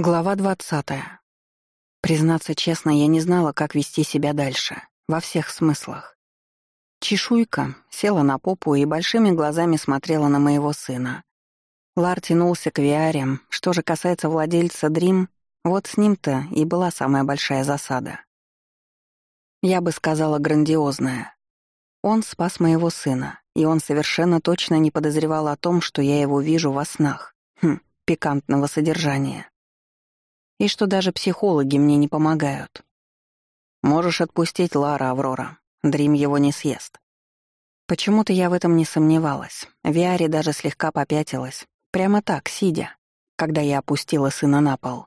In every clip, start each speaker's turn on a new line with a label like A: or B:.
A: Глава 20. Признаться честно, я не знала, как вести себя дальше, во всех смыслах. Чешуйка села на попу и большими глазами смотрела на моего сына. Лар тянулся к Виарем. Что же касается владельца Дрим, вот с ним-то и была самая большая засада. Я бы сказала, грандиозная. Он спас моего сына, и он совершенно точно не подозревал о том, что я его вижу во снах. Хм, пикантного содержания и что даже психологи мне не помогают. Можешь отпустить Лара, Аврора. Дрим его не съест. Почему-то я в этом не сомневалась. Виари даже слегка попятилась. Прямо так, сидя, когда я опустила сына на пол.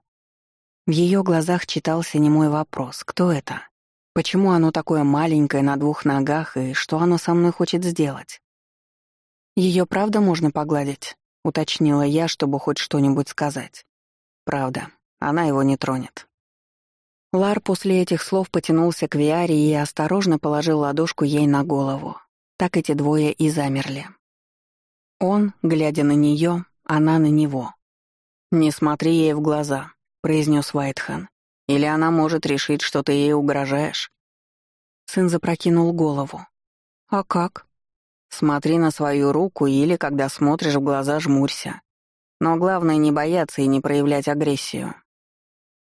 A: В ее глазах читался немой вопрос «Кто это?». Почему оно такое маленькое на двух ногах и что оно со мной хочет сделать? Ее правда можно погладить?» — уточнила я, чтобы хоть что-нибудь сказать. «Правда», она его не тронет». Лар после этих слов потянулся к Виаре и осторожно положил ладошку ей на голову. Так эти двое и замерли. Он, глядя на нее, она на него. «Не смотри ей в глаза», — произнес Вайтхан. «Или она может решить, что ты ей угрожаешь». Сын запрокинул голову. «А как?» «Смотри на свою руку или, когда смотришь в глаза, жмурься. Но главное не бояться и не проявлять агрессию».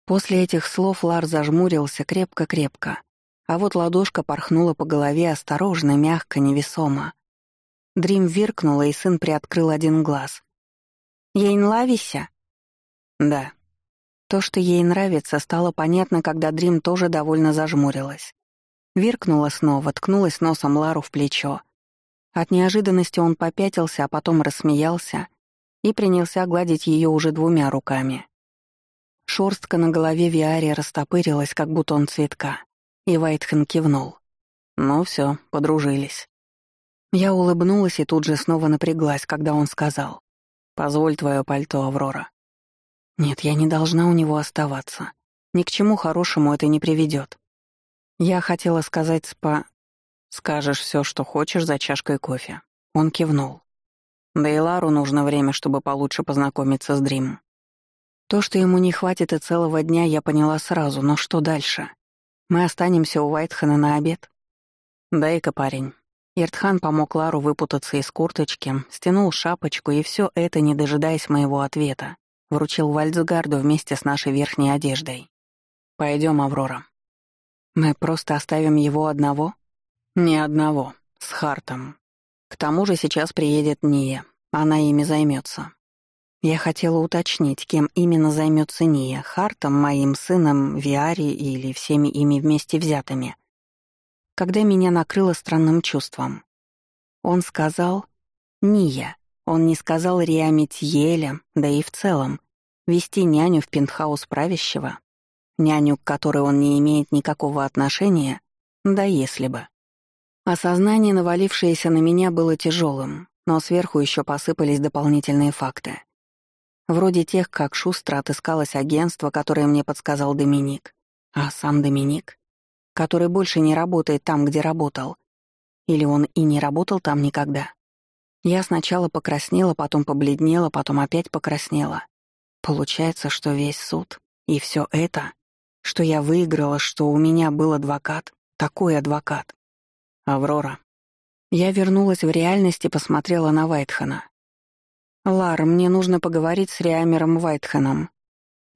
A: После этих слов Лар зажмурился крепко-крепко, а вот ладошка порхнула по голове осторожно, мягко, невесомо. Дрим виркнула, и сын приоткрыл один глаз. «Ей нравися?» «Да». То, что ей нравится, стало понятно, когда Дрим тоже довольно зажмурилась. Виркнула снова, ткнулась носом Лару в плечо. От неожиданности он попятился, а потом рассмеялся и принялся гладить ее уже двумя руками. Шорстка на голове Виария растопырилась, как бутон цветка, и Вайтхен кивнул. «Ну все, подружились». Я улыбнулась и тут же снова напряглась, когда он сказал. «Позволь твое пальто, Аврора». «Нет, я не должна у него оставаться. Ни к чему хорошему это не приведет. Я хотела сказать спа... «Скажешь все, что хочешь за чашкой кофе». Он кивнул. «Да и Лару нужно время, чтобы получше познакомиться с Дримом. То, что ему не хватит и целого дня, я поняла сразу, но что дальше? Мы останемся у Вайтхана на обед? Дай-ка, парень. Иртхан помог Лару выпутаться из курточки, стянул шапочку и все это, не дожидаясь моего ответа, вручил Вальцгарду вместе с нашей верхней одеждой. Пойдем, Аврора. Мы просто оставим его одного? Не одного, с Хартом. К тому же сейчас приедет Ния, она ими займется. Я хотела уточнить, кем именно займется Ния, Хартом, моим сыном, Виари или всеми ими вместе взятыми. Когда меня накрыло странным чувством. Он сказал «Ния». Он не сказал Риамитьеля, да и в целом. Вести няню в пентхаус правящего, няню, к которой он не имеет никакого отношения, да если бы. Осознание, навалившееся на меня, было тяжелым, но сверху еще посыпались дополнительные факты. Вроде тех, как шустро отыскалось агентство, которое мне подсказал Доминик. А сам Доминик, который больше не работает там, где работал. Или он и не работал там никогда. Я сначала покраснела, потом побледнела, потом опять покраснела. Получается, что весь суд и все это, что я выиграла, что у меня был адвокат, такой адвокат. Аврора. Я вернулась в реальность и посмотрела на Вайтхана. «Лара, мне нужно поговорить с Риамером Вайтхеном».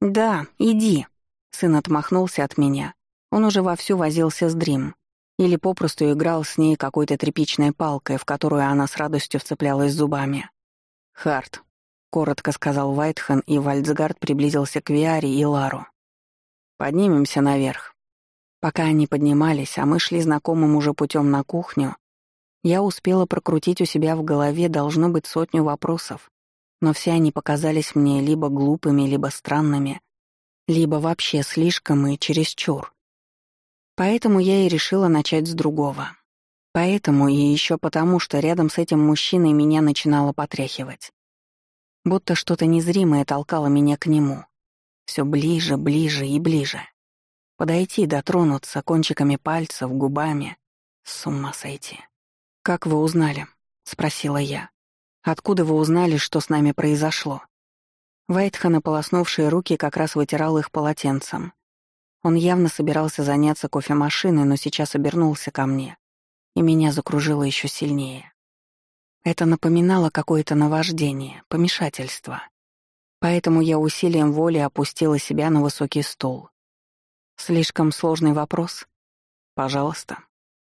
A: «Да, иди», — сын отмахнулся от меня. Он уже вовсю возился с Дрим. Или попросту играл с ней какой-то тряпичной палкой, в которую она с радостью вцеплялась зубами. «Харт», — коротко сказал Вайтхен, и Вальцгард приблизился к Виаре и Лару. «Поднимемся наверх». Пока они поднимались, а мы шли знакомым уже путем на кухню, я успела прокрутить у себя в голове должно быть сотню вопросов, но все они показались мне либо глупыми, либо странными, либо вообще слишком и чересчур. Поэтому я и решила начать с другого. Поэтому и еще потому, что рядом с этим мужчиной меня начинало потряхивать. Будто что-то незримое толкало меня к нему. Все ближе, ближе и ближе. Подойти, дотронуться кончиками пальцев, губами. С ума сойти. «Как вы узнали?» — спросила я. Откуда вы узнали, что с нами произошло?» Вайтхан, полоснувшие руки, как раз вытирал их полотенцем. Он явно собирался заняться кофемашиной, но сейчас обернулся ко мне, и меня закружило еще сильнее. Это напоминало какое-то наваждение, помешательство. Поэтому я усилием воли опустила себя на высокий стул. «Слишком сложный вопрос?» «Пожалуйста».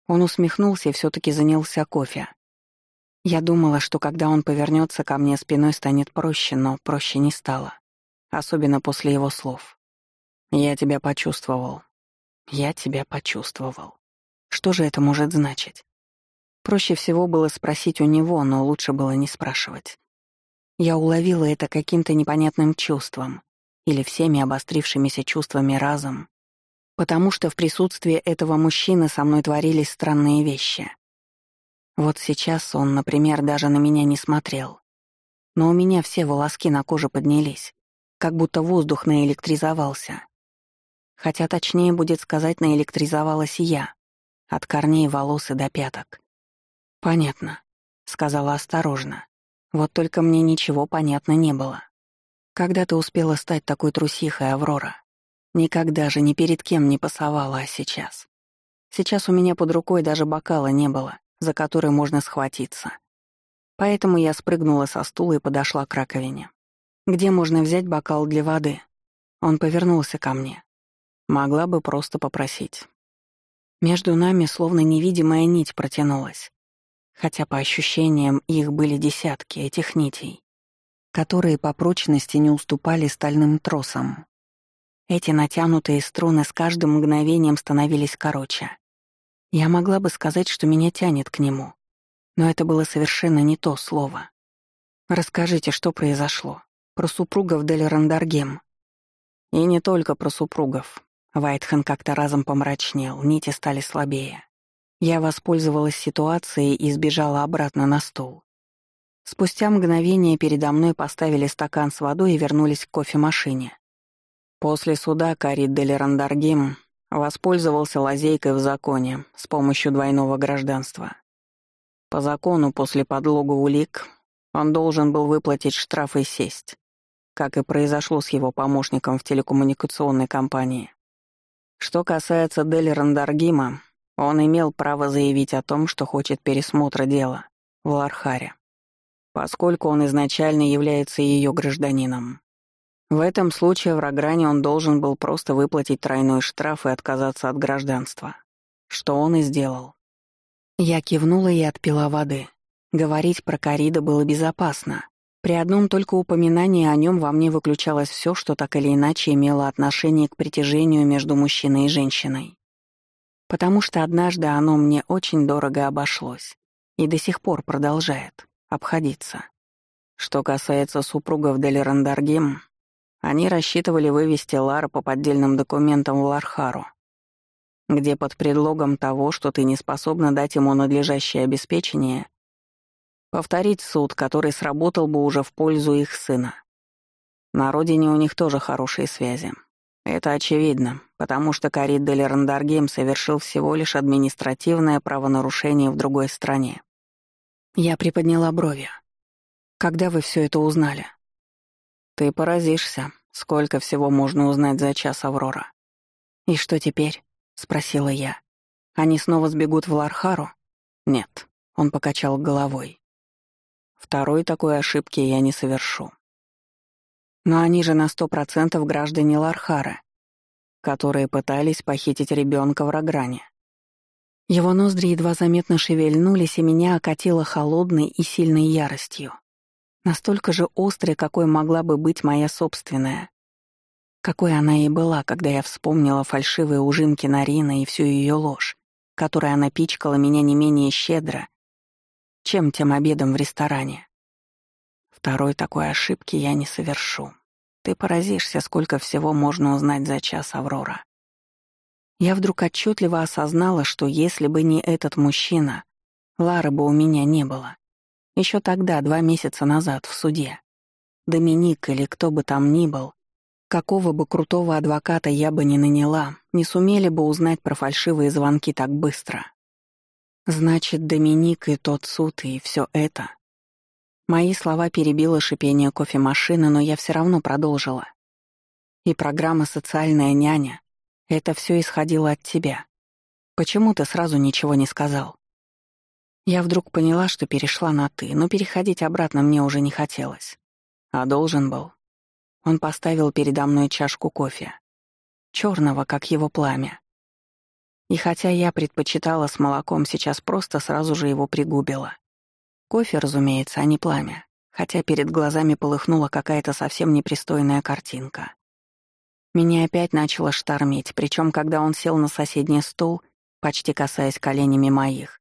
A: Он усмехнулся и все таки занялся кофе. Я думала, что когда он повернется ко мне спиной, станет проще, но проще не стало. Особенно после его слов. «Я тебя почувствовал». «Я тебя почувствовал». Что же это может значить? Проще всего было спросить у него, но лучше было не спрашивать. Я уловила это каким-то непонятным чувством или всеми обострившимися чувствами разом, потому что в присутствии этого мужчины со мной творились странные вещи — вот сейчас он, например, даже на меня не смотрел. Но у меня все волоски на коже поднялись, как будто воздух наэлектризовался. Хотя точнее будет сказать, наэлектризовалась и я, от корней волос и до пяток. «Понятно», — сказала осторожно. «Вот только мне ничего понятно не было. Когда ты успела стать такой трусихой, Аврора? Никогда же ни перед кем не пасовала, а сейчас. Сейчас у меня под рукой даже бокала не было, за который можно схватиться. Поэтому я спрыгнула со стула и подошла к раковине. «Где можно взять бокал для воды?» Он повернулся ко мне. Могла бы просто попросить. Между нами словно невидимая нить протянулась. Хотя по ощущениям их были десятки этих нитей, которые по прочности не уступали стальным тросам. Эти натянутые струны с каждым мгновением становились короче. Я могла бы сказать, что меня тянет к нему, но это было совершенно не то слово. Расскажите, что произошло. Про супругов Дель Рандаргем. И не только про супругов. Вайтхен как-то разом помрачнел, нити стали слабее. Я воспользовалась ситуацией и сбежала обратно на стол. Спустя мгновение передо мной поставили стакан с водой и вернулись к кофемашине. После суда Карид Дель Рандаргем а воспользовался лазейкой в законе с помощью двойного гражданства. По закону, после подлога улик, он должен был выплатить штраф и сесть, как и произошло с его помощником в телекоммуникационной компании. Что касается Дель Рандаргима, он имел право заявить о том, что хочет пересмотра дела в Лархаре, поскольку он изначально является ее гражданином. В этом случае в Рогране он должен был просто выплатить тройной штраф и отказаться от гражданства. Что он и сделал. Я кивнула и отпила воды. Говорить про Карида было безопасно. При одном только упоминании о нем во мне выключалось все, что так или иначе имело отношение к притяжению между мужчиной и женщиной. Потому что однажды оно мне очень дорого обошлось и до сих пор продолжает обходиться. Что касается супругов Делерандаргем, они рассчитывали вывести Лару по поддельным документам в Лархару, где под предлогом того, что ты не способна дать ему надлежащее обеспечение, повторить суд, который сработал бы уже в пользу их сына. На родине у них тоже хорошие связи. Это очевидно, потому что Карид Дель Рандаргейм совершил всего лишь административное правонарушение в другой стране. Я приподняла брови. Когда вы все это узнали? Ты поразишься, сколько всего можно узнать за час Аврора. И что теперь? спросила я. Они снова сбегут в Лархару? Нет, он покачал головой. Второй такой ошибки я не совершу. Но они же на сто процентов граждане Лархара, которые пытались похитить ребенка в Рогране. Его ноздри едва заметно шевельнулись, и меня окатило холодной и сильной яростью настолько же острой, какой могла бы быть моя собственная. Какой она и была, когда я вспомнила фальшивые ужимки Нарины и всю ее ложь, которой она пичкала меня не менее щедро, чем тем обедом в ресторане. Второй такой ошибки я не совершу. Ты поразишься, сколько всего можно узнать за час, Аврора. Я вдруг отчетливо осознала, что если бы не этот мужчина, Лары бы у меня не было. Еще тогда, два месяца назад, в суде. Доминик или кто бы там ни был, какого бы крутого адвоката я бы не наняла, не сумели бы узнать про фальшивые звонки так быстро. Значит, Доминик и тот суд, и все это. Мои слова перебило шипение кофемашины, но я все равно продолжила. И программа «Социальная няня» — это все исходило от тебя. Почему ты сразу ничего не сказал? Я вдруг поняла, что перешла на «ты», но переходить обратно мне уже не хотелось. А должен был. Он поставил передо мной чашку кофе. черного, как его пламя. И хотя я предпочитала с молоком, сейчас просто сразу же его пригубила. Кофе, разумеется, а не пламя, хотя перед глазами полыхнула какая-то совсем непристойная картинка. Меня опять начало штормить, причем когда он сел на соседний стул, почти касаясь коленями моих,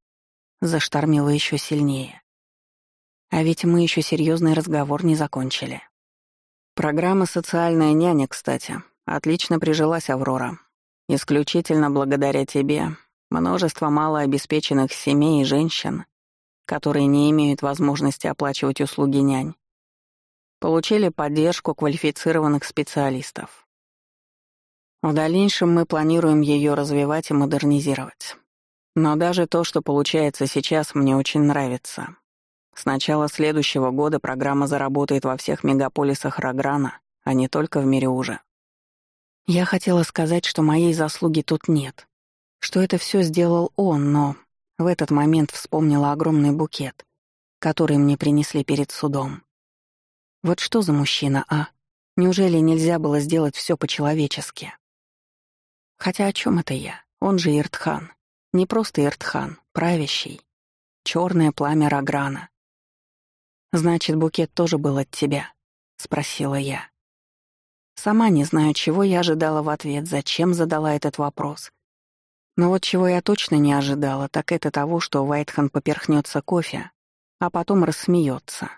A: зашторmelо еще сильнее. А ведь мы еще серьезный разговор не закончили. Программа «Социальная няня», кстати, отлично прижилась, Аврора. Исключительно благодаря тебе множество малообеспеченных семей и женщин, которые не имеют возможности оплачивать услуги нянь, получили поддержку квалифицированных специалистов. В дальнейшем мы планируем ее развивать и модернизировать. Но даже то, что получается сейчас, мне очень нравится. С начала следующего года программа заработает во всех мегаполисах Рограна, а не только в мире уже. Я хотела сказать, что моей заслуги тут нет, что это все сделал он, но в этот момент вспомнила огромный букет, который мне принесли перед судом. Вот что за мужчина, а? Неужели нельзя было сделать все по-человечески? Хотя о чем это я? Он же Иртхан, не просто Иртхан, правящий. Черное пламя Раграна. «Значит, букет тоже был от тебя?» — спросила я. Сама не знаю, чего я ожидала в ответ, зачем задала этот вопрос. Но вот чего я точно не ожидала, так это того, что Вайтхан поперхнется кофе, а потом рассмеется.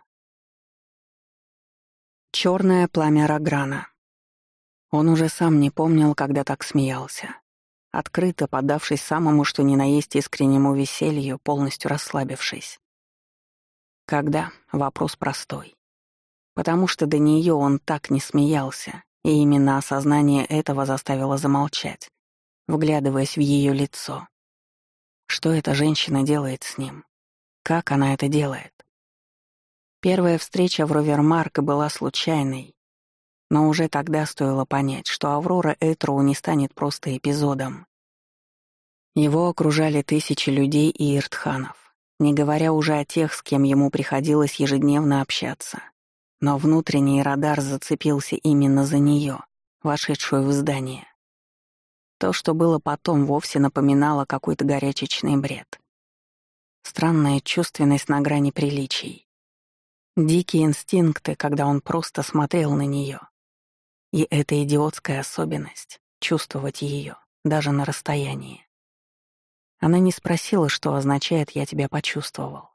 A: Черное пламя Раграна. Он уже сам не помнил, когда так смеялся открыто подавшись самому что ни на есть искреннему веселью, полностью расслабившись. Когда? Вопрос простой. Потому что до нее он так не смеялся, и именно осознание этого заставило замолчать, вглядываясь в ее лицо. Что эта женщина делает с ним? Как она это делает? Первая встреча в Ровермарк была случайной, но уже тогда стоило понять, что Аврора Этроу не станет просто эпизодом. Его окружали тысячи людей и иртханов, не говоря уже о тех, с кем ему приходилось ежедневно общаться. Но внутренний радар зацепился именно за нее, вошедшую в здание. То, что было потом, вовсе напоминало какой-то горячечный бред. Странная чувственность на грани приличий. Дикие инстинкты, когда он просто смотрел на нее, и это идиотская особенность — чувствовать ее, даже на расстоянии. Она не спросила, что означает «я тебя почувствовал».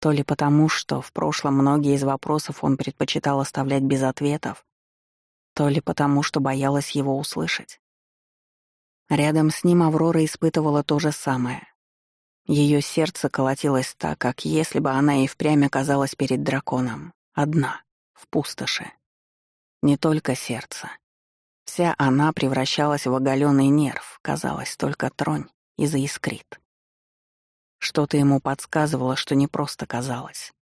A: То ли потому, что в прошлом многие из вопросов он предпочитал оставлять без ответов, то ли потому, что боялась его услышать. Рядом с ним Аврора испытывала то же самое. Ее сердце колотилось так, как если бы она и впрямь оказалась перед драконом, одна, в пустоши не только сердце. Вся она превращалась в оголенный нерв, казалось, только тронь и заискрит. Что-то ему подсказывало, что не просто казалось.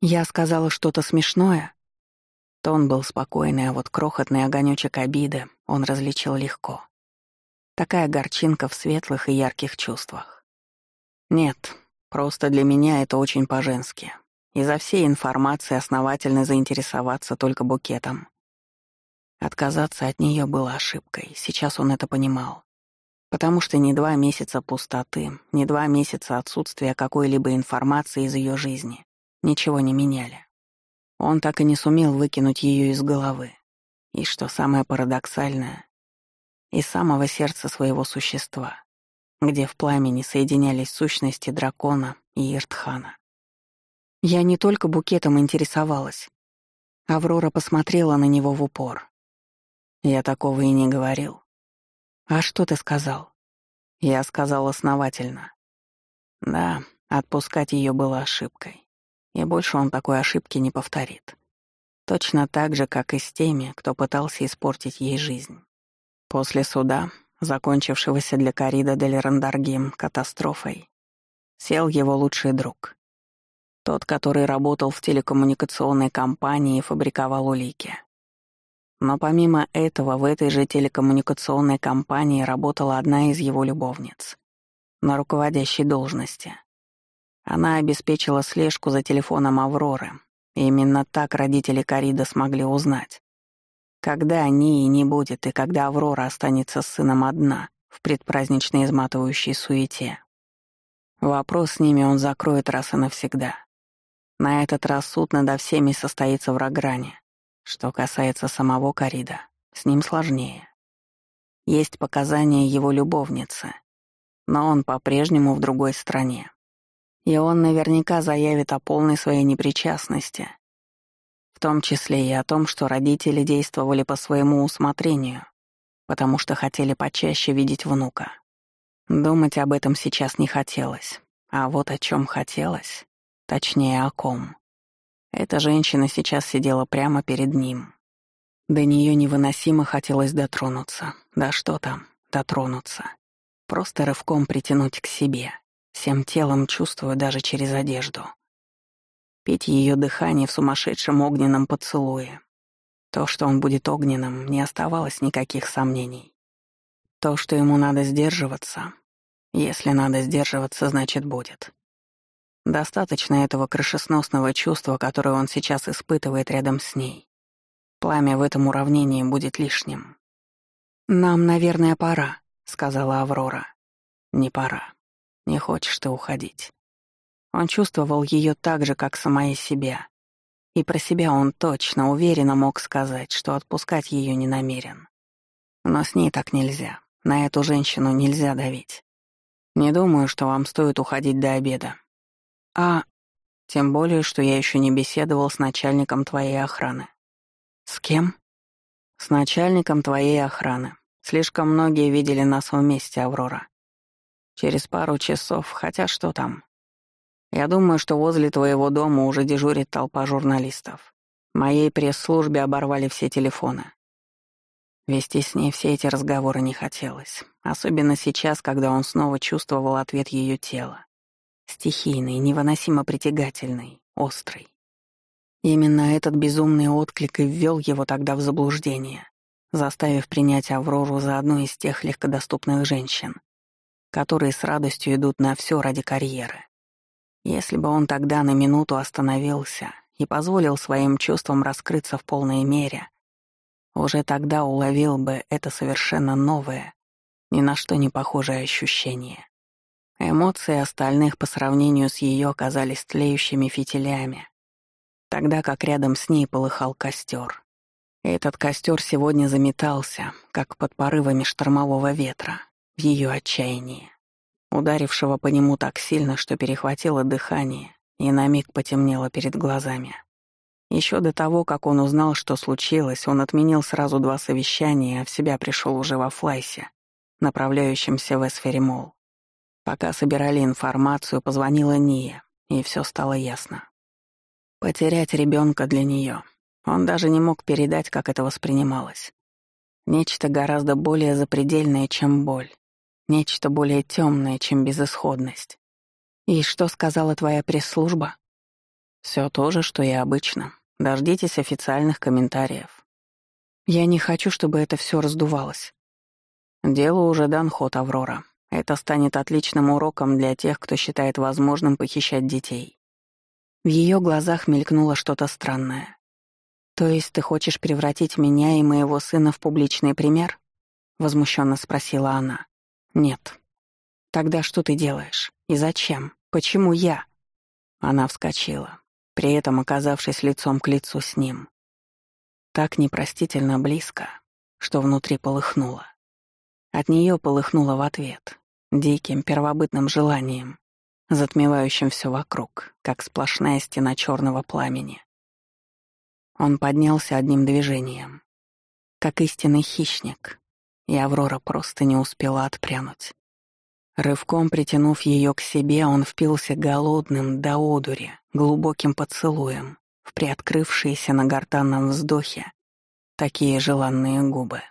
A: Я сказала что-то смешное. Тон был спокойный, а вот крохотный огонёчек обиды он различил легко. Такая горчинка в светлых и ярких чувствах. Нет, просто для меня это очень по-женски. Изо всей информации основательно заинтересоваться только букетом — Отказаться от нее было ошибкой, сейчас он это понимал. Потому что не два месяца пустоты, не два месяца отсутствия какой-либо информации из ее жизни ничего не меняли. Он так и не сумел выкинуть ее из головы. И что самое парадоксальное, из самого сердца своего существа, где в пламени соединялись сущности дракона и Иртхана. Я не только букетом интересовалась. Аврора посмотрела на него в упор. Я такого и не говорил. А что ты сказал? Я сказал основательно. Да, отпускать ее было ошибкой. И больше он такой ошибки не повторит. Точно так же, как и с теми, кто пытался испортить ей жизнь. После суда, закончившегося для Карида дель Рандаргим катастрофой, сел его лучший друг. Тот, который работал в телекоммуникационной компании и фабриковал улики. Но помимо этого в этой же телекоммуникационной компании работала одна из его любовниц на руководящей должности. Она обеспечила слежку за телефоном Авроры. И именно так родители Карида смогли узнать, когда они и не будет, и когда Аврора останется с сыном одна в предпраздничной изматывающей суете. Вопрос с ними он закроет раз и навсегда. На этот раз суд надо всеми состоится в Рогране, что касается самого Карида, с ним сложнее. Есть показания его любовницы, но он по-прежнему в другой стране. И он наверняка заявит о полной своей непричастности, в том числе и о том, что родители действовали по своему усмотрению, потому что хотели почаще видеть внука. Думать об этом сейчас не хотелось, а вот о чем хотелось, точнее о ком. Эта женщина сейчас сидела прямо перед ним. До нее невыносимо хотелось дотронуться. Да что там, дотронуться. Просто рывком притянуть к себе, всем телом чувствуя даже через одежду. Пить ее дыхание в сумасшедшем огненном поцелуе. То, что он будет огненным, не оставалось никаких сомнений. То, что ему надо сдерживаться. Если надо сдерживаться, значит, будет. Достаточно этого крышесносного чувства, которое он сейчас испытывает рядом с ней. Пламя в этом уравнении будет лишним. «Нам, наверное, пора», — сказала Аврора. «Не пора. Не хочешь ты уходить». Он чувствовал ее так же, как сама и себя. И про себя он точно, уверенно мог сказать, что отпускать ее не намерен. Но с ней так нельзя. На эту женщину нельзя давить. «Не думаю, что вам стоит уходить до обеда», а, тем более, что я еще не беседовал с начальником твоей охраны. С кем? С начальником твоей охраны. Слишком многие видели нас вместе, Аврора. Через пару часов, хотя что там. Я думаю, что возле твоего дома уже дежурит толпа журналистов. Моей пресс-службе оборвали все телефоны. Вести с ней все эти разговоры не хотелось, особенно сейчас, когда он снова чувствовал ответ ее тела. Стихийный, невыносимо притягательный, острый. Именно этот безумный отклик и ввел его тогда в заблуждение, заставив принять Аврору за одну из тех легкодоступных женщин, которые с радостью идут на все ради карьеры. Если бы он тогда на минуту остановился и позволил своим чувствам раскрыться в полной мере, уже тогда уловил бы это совершенно новое, ни на что не похожее ощущение. Эмоции остальных по сравнению с ее казались тлеющими фитилями. Тогда как рядом с ней полыхал костер. Этот костер сегодня заметался, как под порывами штормового ветра, в ее отчаянии, ударившего по нему так сильно, что перехватило дыхание и на миг потемнело перед глазами. Еще до того, как он узнал, что случилось, он отменил сразу два совещания, а в себя пришел уже во флайсе, направляющемся в Эсферимол. Пока собирали информацию, позвонила Ния, и все стало ясно. Потерять ребенка для нее. Он даже не мог передать, как это воспринималось. Нечто гораздо более запредельное, чем боль. Нечто более темное, чем безысходность. И что сказала твоя пресс-служба? Все то же, что и обычно. Дождитесь официальных комментариев. Я не хочу, чтобы это все раздувалось. Дело уже дан ход Аврора. Это станет отличным уроком для тех, кто считает возможным похищать детей. В ее глазах мелькнуло что-то странное. То есть ты хочешь превратить меня и моего сына в публичный пример? возмущенно спросила она. Нет. Тогда что ты делаешь? И зачем? Почему я? Она вскочила, при этом оказавшись лицом к лицу с ним. Так непростительно близко, что внутри полыхнуло. От нее полыхнуло в ответ, диким, первобытным желанием, затмевающим все вокруг, как сплошная стена черного пламени. Он поднялся одним движением, как истинный хищник, и Аврора просто не успела отпрянуть. Рывком притянув ее к себе, он впился голодным до одури, глубоким поцелуем в приоткрывшиеся на гортанном вздохе такие желанные губы.